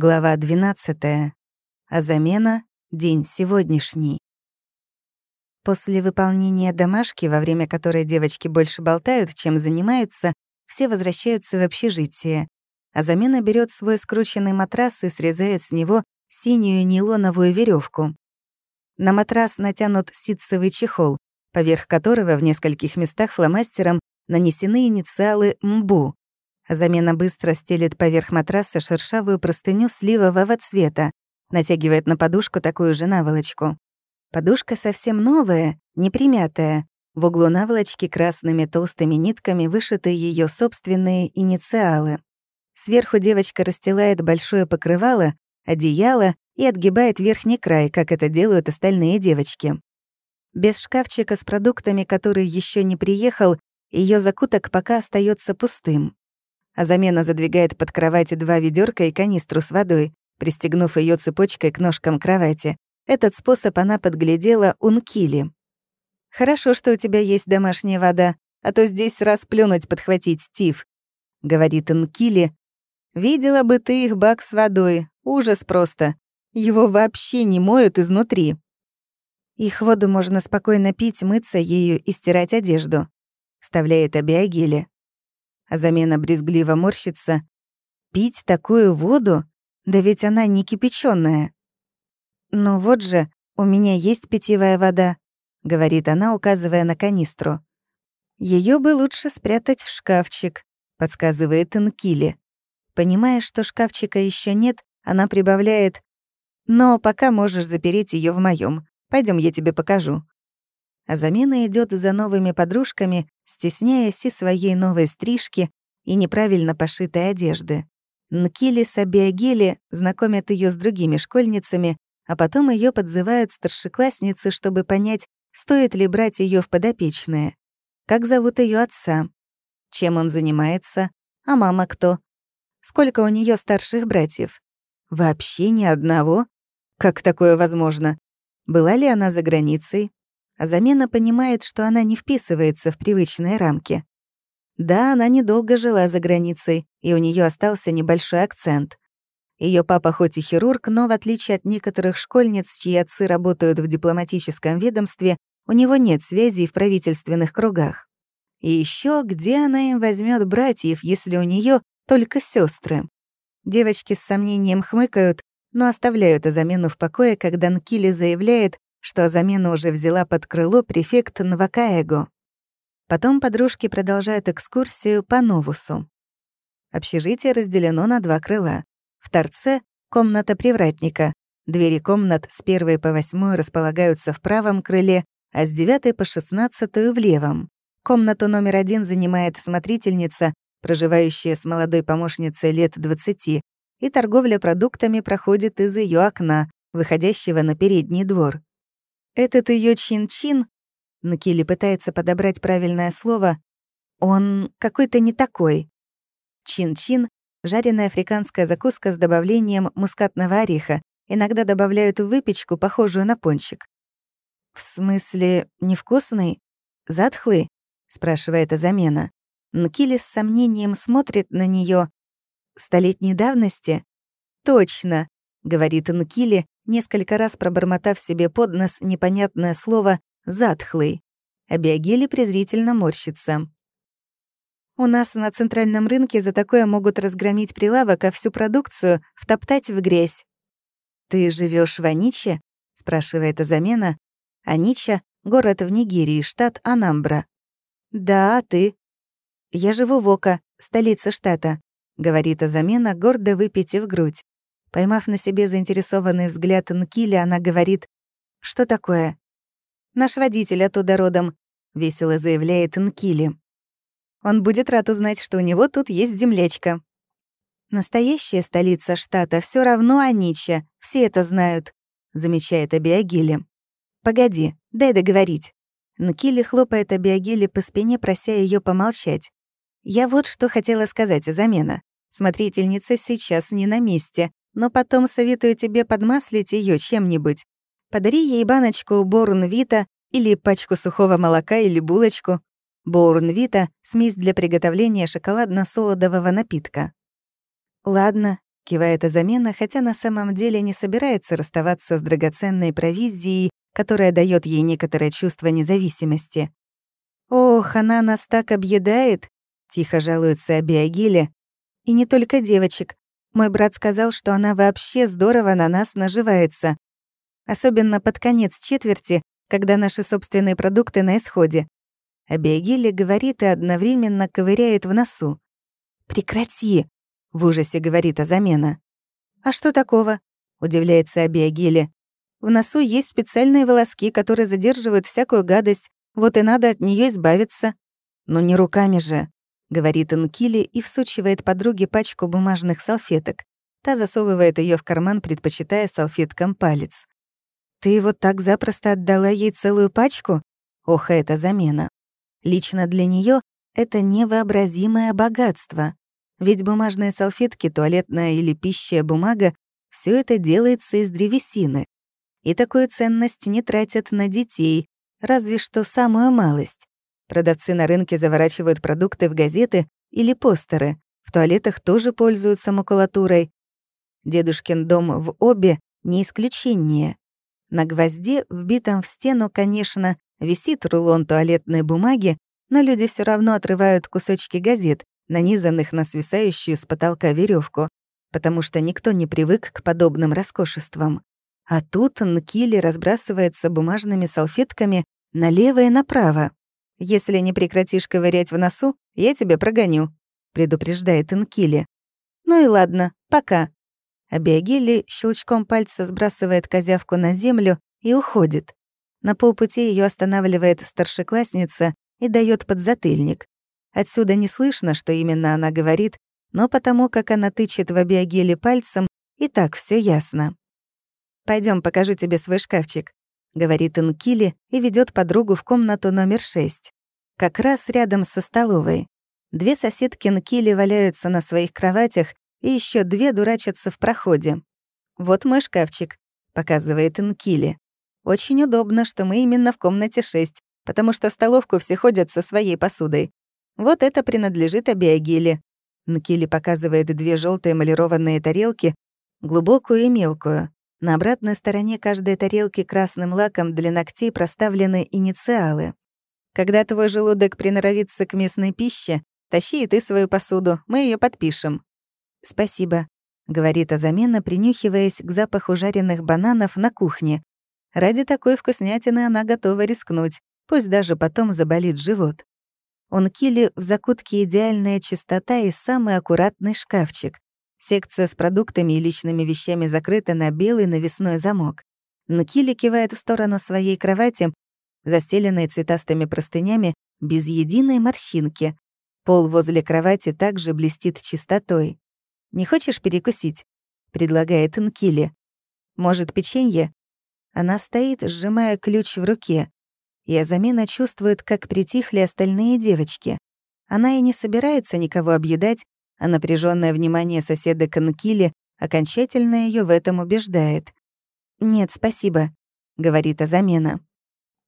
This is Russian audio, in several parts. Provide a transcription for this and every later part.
Глава 12. А замена — день сегодняшний. После выполнения домашки, во время которой девочки больше болтают, чем занимаются, все возвращаются в общежитие. А замена берет свой скрученный матрас и срезает с него синюю нейлоновую веревку. На матрас натянут ситцевый чехол, поверх которого в нескольких местах фломастером нанесены инициалы МБУ Замена быстро стелит поверх матраса шершавую простыню сливового цвета, натягивает на подушку такую же наволочку. Подушка совсем новая, не примятая. В углу наволочки красными толстыми нитками вышиты ее собственные инициалы. Сверху девочка расстилает большое покрывало, одеяло и отгибает верхний край, как это делают остальные девочки. Без шкафчика с продуктами, который еще не приехал, ее закуток пока остается пустым а замена задвигает под кровати два ведерка и канистру с водой, пристегнув ее цепочкой к ножкам кровати. Этот способ она подглядела у Нкили. «Хорошо, что у тебя есть домашняя вода, а то здесь раз плюнуть подхватить Стив», — говорит Нкили. «Видела бы ты их бак с водой. Ужас просто. Его вообще не моют изнутри». Их воду можно спокойно пить, мыться ею и стирать одежду, — вставляет Абиагили а замена брезгливо морщится. Пить такую воду? Да ведь она не кипяченая. «Ну вот же, у меня есть питьевая вода», — говорит она, указывая на канистру. Ее бы лучше спрятать в шкафчик», — подсказывает Инкили. Понимая, что шкафчика еще нет, она прибавляет «Но пока можешь запереть ее в моем. Пойдем, я тебе покажу» а замена идет за новыми подружками, стесняясь и своей новой стрижки, и неправильно пошитой одежды. Нкили Сабиагели знакомят ее с другими школьницами, а потом ее подзывают старшеклассницы, чтобы понять, стоит ли брать ее в подопечные. Как зовут ее отца? Чем он занимается? А мама кто? Сколько у нее старших братьев? Вообще ни одного? Как такое возможно? Была ли она за границей? А замена понимает, что она не вписывается в привычные рамки. Да, она недолго жила за границей, и у нее остался небольшой акцент. Ее папа хоть и хирург, но в отличие от некоторых школьниц, чьи отцы работают в дипломатическом ведомстве, у него нет связей в правительственных кругах. И еще где она им возьмет братьев, если у нее только сестры? Девочки с сомнением хмыкают, но оставляют замену в покое, когда Нкили заявляет, что замену уже взяла под крыло префект Нвакаэго. Потом подружки продолжают экскурсию по Новусу. Общежитие разделено на два крыла. В торце — комната привратника. Двери комнат с первой по восьмой располагаются в правом крыле, а с девятой по шестнадцатую — в левом. Комнату номер один занимает смотрительница, проживающая с молодой помощницей лет 20, и торговля продуктами проходит из ее окна, выходящего на передний двор. Этот ее чин-чин, Накили пытается подобрать правильное слово, он какой-то не такой. Чин-чин — жареная африканская закуска с добавлением мускатного ореха, иногда добавляют выпечку, похожую на пончик. «В смысле, невкусный? Затхлый?» — спрашивает замена. Нкили с сомнением смотрит на нее. «Столетней давности?» «Точно», — говорит Нкили, несколько раз пробормотав себе под нос непонятное слово «затхлый». Абиагели презрительно морщится. «У нас на центральном рынке за такое могут разгромить прилавок, а всю продукцию втоптать в грязь». «Ты живешь в Аниче?» — спрашивает замена. Анича — город в Нигерии, штат Анамбра. «Да, а ты?» «Я живу в Ока, столица штата», — говорит Азамена, гордо выпитив грудь. Поймав на себе заинтересованный взгляд Нкили, она говорит, «Что такое?» «Наш водитель оттуда родом», — весело заявляет Нкили. «Он будет рад узнать, что у него тут есть землячка». «Настоящая столица штата все равно Анича, все это знают», — замечает Абиагили. «Погоди, дай договорить». Нкили хлопает Абиагили по спине, прося ее помолчать. «Я вот что хотела сказать, замена. Смотрительница сейчас не на месте но потом советую тебе подмаслить ее чем-нибудь. Подари ей баночку Борнвита или пачку сухого молока или булочку. Борнвита — смесь для приготовления шоколадно-солодового напитка. «Ладно», — кивает замена, хотя на самом деле не собирается расставаться с драгоценной провизией, которая дает ей некоторое чувство независимости. «Ох, она нас так объедает!» — тихо жалуется Абиагиле. «И не только девочек. Мой брат сказал, что она вообще здорово на нас наживается. Особенно под конец четверти, когда наши собственные продукты на исходе. Абиагиле говорит и одновременно ковыряет в носу. «Прекрати!» — в ужасе говорит Азамена. «А что такого?» — удивляется Абиагиле. «В носу есть специальные волоски, которые задерживают всякую гадость, вот и надо от нее избавиться». «Ну не руками же», — говорит Инкили и всучивает подруге пачку бумажных салфеток. Та засовывает ее в карман, предпочитая салфеткам палец. «Ты вот так запросто отдала ей целую пачку?» Ох, это замена. Лично для нее это невообразимое богатство. Ведь бумажные салфетки, туалетная или пищая бумага — все это делается из древесины. И такую ценность не тратят на детей, разве что самую малость. Продавцы на рынке заворачивают продукты в газеты или постеры, в туалетах тоже пользуются макулатурой. Дедушкин дом в обе не исключение. На гвозде, вбитом в стену, конечно, висит рулон туалетной бумаги, но люди все равно отрывают кусочки газет, нанизанных на свисающую с потолка веревку, потому что никто не привык к подобным роскошествам. А тут Нкили разбрасывается бумажными салфетками налево и направо. «Если не прекратишь ковырять в носу, я тебя прогоню», — предупреждает Инкили. «Ну и ладно, пока». Абиагили щелчком пальца сбрасывает козявку на землю и уходит. На полпути ее останавливает старшеклассница и дает подзатыльник. Отсюда не слышно, что именно она говорит, но потому как она тычет в Абиагиле пальцем, и так все ясно. Пойдем, покажу тебе свой шкафчик говорит Инкили и ведет подругу в комнату номер 6. Как раз рядом со столовой. Две соседки Нкили валяются на своих кроватях, и еще две дурачатся в проходе. «Вот мой шкафчик», — показывает Инкили. «Очень удобно, что мы именно в комнате 6, потому что в столовку все ходят со своей посудой. Вот это принадлежит Абиагиле». Нкили показывает две желтые эмалированные тарелки, глубокую и мелкую. На обратной стороне каждой тарелки красным лаком для ногтей проставлены инициалы. Когда твой желудок приноровится к местной пище, тащи и ты свою посуду, мы ее подпишем. «Спасибо», — говорит Азамена, принюхиваясь к запаху жареных бананов на кухне. Ради такой вкуснятины она готова рискнуть, пусть даже потом заболит живот. У Нкили в закутке идеальная чистота и самый аккуратный шкафчик. Секция с продуктами и личными вещами закрыта на белый навесной замок. Нкили кивает в сторону своей кровати, застеленной цветастыми простынями, без единой морщинки. Пол возле кровати также блестит чистотой. «Не хочешь перекусить?» — предлагает Нкили. «Может, печенье?» Она стоит, сжимая ключ в руке. И Азамина чувствует, как притихли остальные девочки. Она и не собирается никого объедать, а напряженное внимание соседа Канкили окончательно ее в этом убеждает. «Нет, спасибо», — говорит Азамена.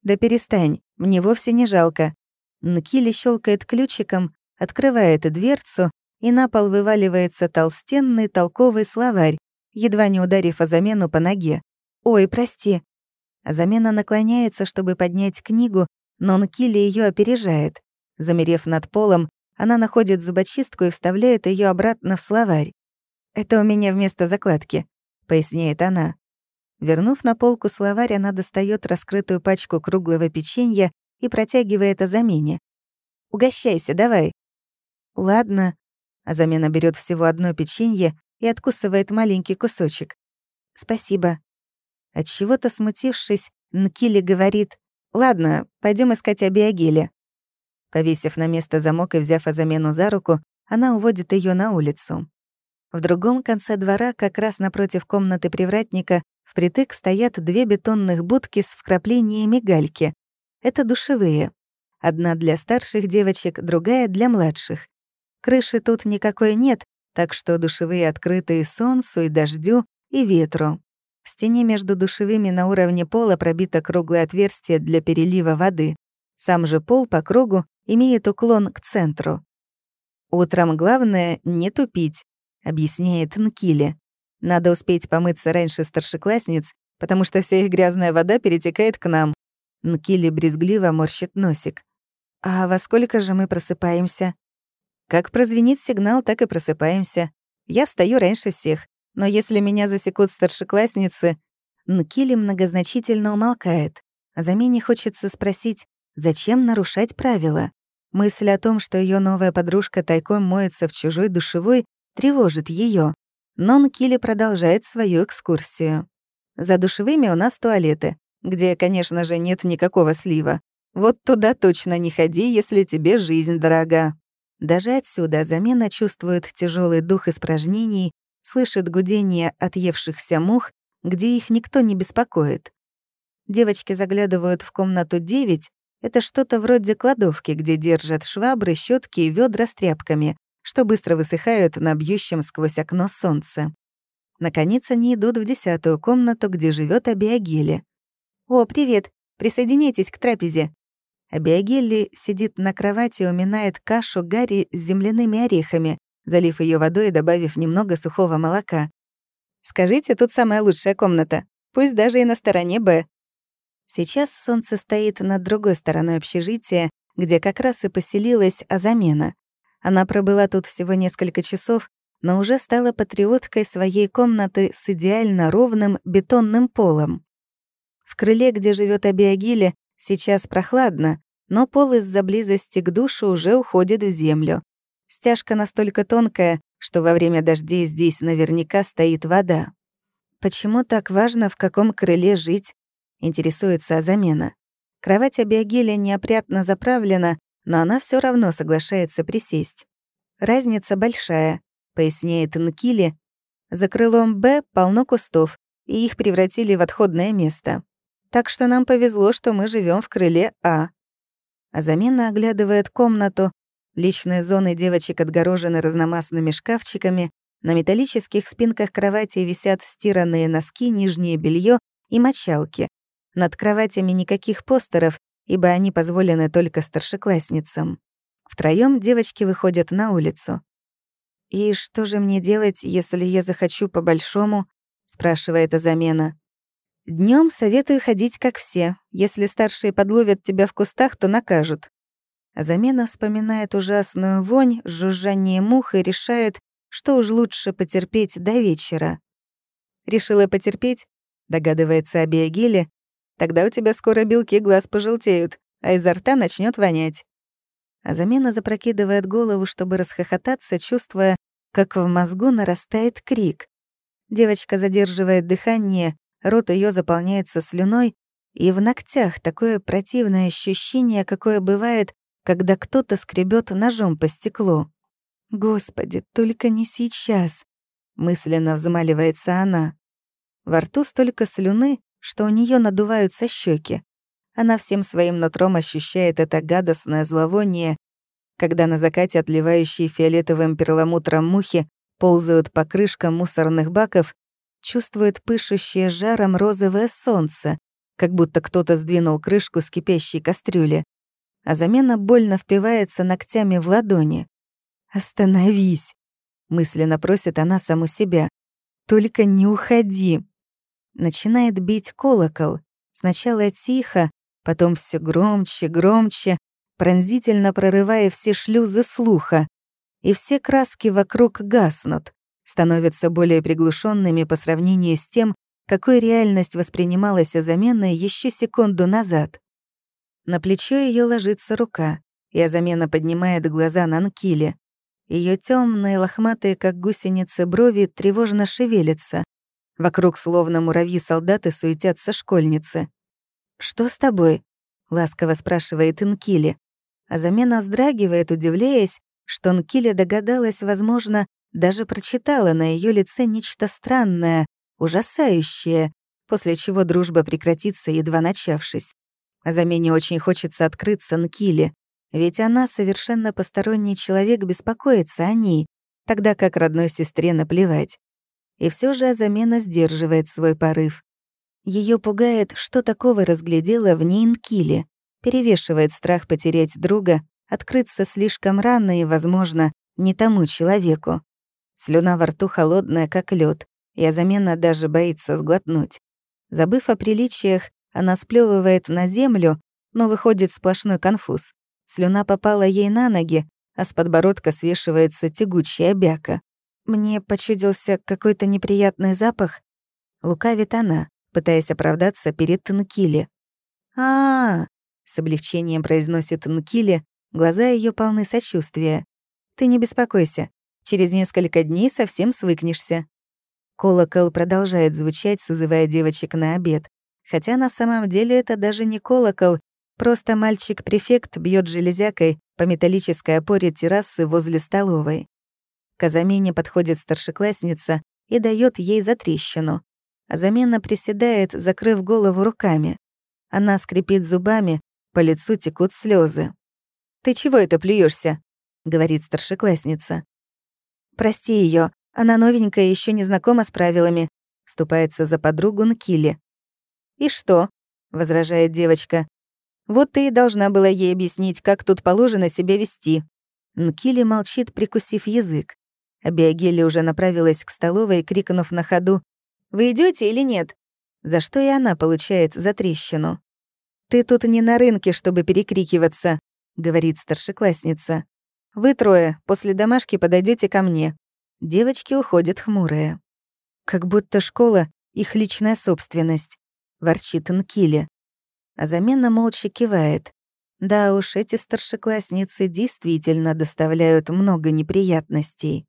«Да перестань, мне вовсе не жалко». Нкили щелкает ключиком, открывает дверцу, и на пол вываливается толстенный толковый словарь, едва не ударив Азамену по ноге. «Ой, прости». Азамена наклоняется, чтобы поднять книгу, но Нкили ее опережает. Замерев над полом, она находит зубочистку и вставляет ее обратно в словарь. «Это у меня вместо закладки», — поясняет она. Вернув на полку словарь, она достает раскрытую пачку круглого печенья и протягивает Азамене. «Угощайся, давай». «Ладно». Азамена берет всего одно печенье и откусывает маленький кусочек. «Спасибо». От чего то смутившись, Нкили говорит, «Ладно, пойдем искать Абиагеля». Повесив на место замок и взяв Азамену за руку, она уводит ее на улицу. В другом конце двора, как раз напротив комнаты привратника, впритык стоят две бетонных будки с вкраплениями гальки. Это душевые. Одна для старших девочек, другая для младших. Крыши тут никакой нет, так что душевые открыты и солнцу, и дождю, и ветру. В стене между душевыми на уровне пола пробито круглое отверстие для перелива воды. Сам же пол по кругу имеет уклон к центру. Утром главное — не тупить. — объясняет Нкили. «Надо успеть помыться раньше старшеклассниц, потому что вся их грязная вода перетекает к нам». Нкили брезгливо морщит носик. «А во сколько же мы просыпаемся?» «Как прозвенит сигнал, так и просыпаемся. Я встаю раньше всех, но если меня засекут старшеклассницы...» Нкили многозначительно умолкает. А замене хочется спросить, зачем нарушать правила? Мысль о том, что ее новая подружка тайком моется в чужой душевой, тревожит ее. Но Нкили продолжает свою экскурсию. За душевыми у нас туалеты, где, конечно же, нет никакого слива. Вот туда точно не ходи, если тебе жизнь дорога. Даже отсюда замена чувствует тяжелый дух испражнений, слышит гудение отъевшихся мух, где их никто не беспокоит. Девочки заглядывают в комнату 9. Это что-то вроде кладовки, где держат швабры, щетки и ведра с тряпками, что быстро высыхают на бьющем сквозь окно солнце. Наконец они идут в десятую комнату, где живет Абиагели. «О, привет! Присоединяйтесь к трапезе!» Абиагели сидит на кровати и уминает кашу Гарри с земляными орехами, залив ее водой и добавив немного сухого молока. «Скажите, тут самая лучшая комната, пусть даже и на стороне «Б». Сейчас солнце стоит над другой стороной общежития, где как раз и поселилась Азамена. Она пробыла тут всего несколько часов, но уже стала патриоткой своей комнаты с идеально ровным бетонным полом. В крыле, где живет Абиагиле, сейчас прохладно, но пол из-за близости к душу уже уходит в землю. Стяжка настолько тонкая, что во время дождей здесь наверняка стоит вода. Почему так важно, в каком крыле жить? Интересуется Азамена. Кровать Абиагиля неопрятно заправлена, но она все равно соглашается присесть. Разница большая, поясняет Нкили. За крылом «Б» полно кустов, и их превратили в отходное место. Так что нам повезло, что мы живем в крыле А. А замена оглядывает комнату. Личные зоны девочек отгорожены разномастными шкафчиками. На металлических спинках кровати висят стиранные носки, нижнее белье и мочалки. Над кроватями никаких постеров, ибо они позволены только старшеклассницам. Втроём девочки выходят на улицу. «И что же мне делать, если я захочу по-большому?» — спрашивает Азамена. Днем советую ходить как все. Если старшие подловят тебя в кустах, то накажут. Замена вспоминает ужасную вонь, жужжание мух и решает, что уж лучше потерпеть до вечера. Решила потерпеть, догадывается Абиагиле, тогда у тебя скоро белки глаз пожелтеют, а изо рта начнет вонять. А замена запрокидывает голову, чтобы расхохотаться, чувствуя, как в мозгу нарастает крик. Девочка задерживает дыхание, рот ее заполняется слюной, и в ногтях такое противное ощущение, какое бывает, когда кто-то скребет ножом по стеклу. «Господи, только не сейчас!» — мысленно взмаливается она. Во рту столько слюны, что у нее надуваются щеки. Она всем своим нутром ощущает это гадостное зловоние, когда на закате отливающие фиолетовым перламутром мухи ползают по крышкам мусорных баков чувствует пышущее жаром розовое солнце, как будто кто-то сдвинул крышку с кипящей кастрюли, а замена больно впивается ногтями в ладони. «Остановись!» — мысленно просит она саму себя. «Только не уходи!» Начинает бить колокол. Сначала тихо, потом все громче, громче, пронзительно прорывая все шлюзы слуха. И все краски вокруг гаснут становятся более приглушенными по сравнению с тем, какой реальность воспринималась Азаменой еще секунду назад. На плечо ее ложится рука, и Азамена поднимает глаза на Нкиле. Ее темные, лохматые, как гусеницы, брови тревожно шевелятся. Вокруг, словно муравьи солдаты, суетятся школьницы. «Что с тобой?» — ласково спрашивает Нкиле. Азамена вздрагивает, удивляясь, что Нкиле догадалась, возможно, даже прочитала на ее лице нечто странное, ужасающее, после чего дружба прекратится, едва начавшись. А замене очень хочется открыться Нкиле, ведь она, совершенно посторонний человек, беспокоится о ней, тогда как родной сестре наплевать. И все же замена сдерживает свой порыв. Ее пугает, что такого разглядела в ней Нкиле, перевешивает страх потерять друга, открыться слишком рано и, возможно, не тому человеку. Слюна во рту холодная, как лед, и Азамена даже боится сглотнуть. Забыв о приличиях, она сплевывает на землю, но выходит сплошной конфуз. Слюна попала ей на ноги, а с подбородка свешивается тягучая бяка. Мне почудился какой-то неприятный запах. Лукавит она, пытаясь оправдаться перед Танкили. а, -а, -а с облегчением произносит Нкили, глаза ее полны сочувствия. «Ты не беспокойся, через несколько дней совсем свыкнешься». Колокол продолжает звучать, созывая девочек на обед. Хотя на самом деле это даже не колокол, просто мальчик-префект бьет железякой по металлической опоре террасы возле столовой. К замене подходит старшеклассница и дает ей затрещину. А замена приседает, закрыв голову руками. Она скрипит зубами, по лицу текут слезы. «Ты чего это плюешься? говорит старшеклассница. «Прости ее, она новенькая, еще не знакома с правилами», — вступается за подругу Нкили. «И что?» — возражает девочка. «Вот ты и должна была ей объяснить, как тут положено себя вести». Нкили молчит, прикусив язык. Абиагели уже направилась к столовой, крикнув на ходу «Вы идете или нет?» За что и она получает за трещину. «Ты тут не на рынке, чтобы перекрикиваться», — говорит старшеклассница. «Вы трое после домашки подойдете ко мне». Девочки уходят хмурые. «Как будто школа — их личная собственность», — ворчит Нкили. А замена молча кивает. Да уж, эти старшеклассницы действительно доставляют много неприятностей.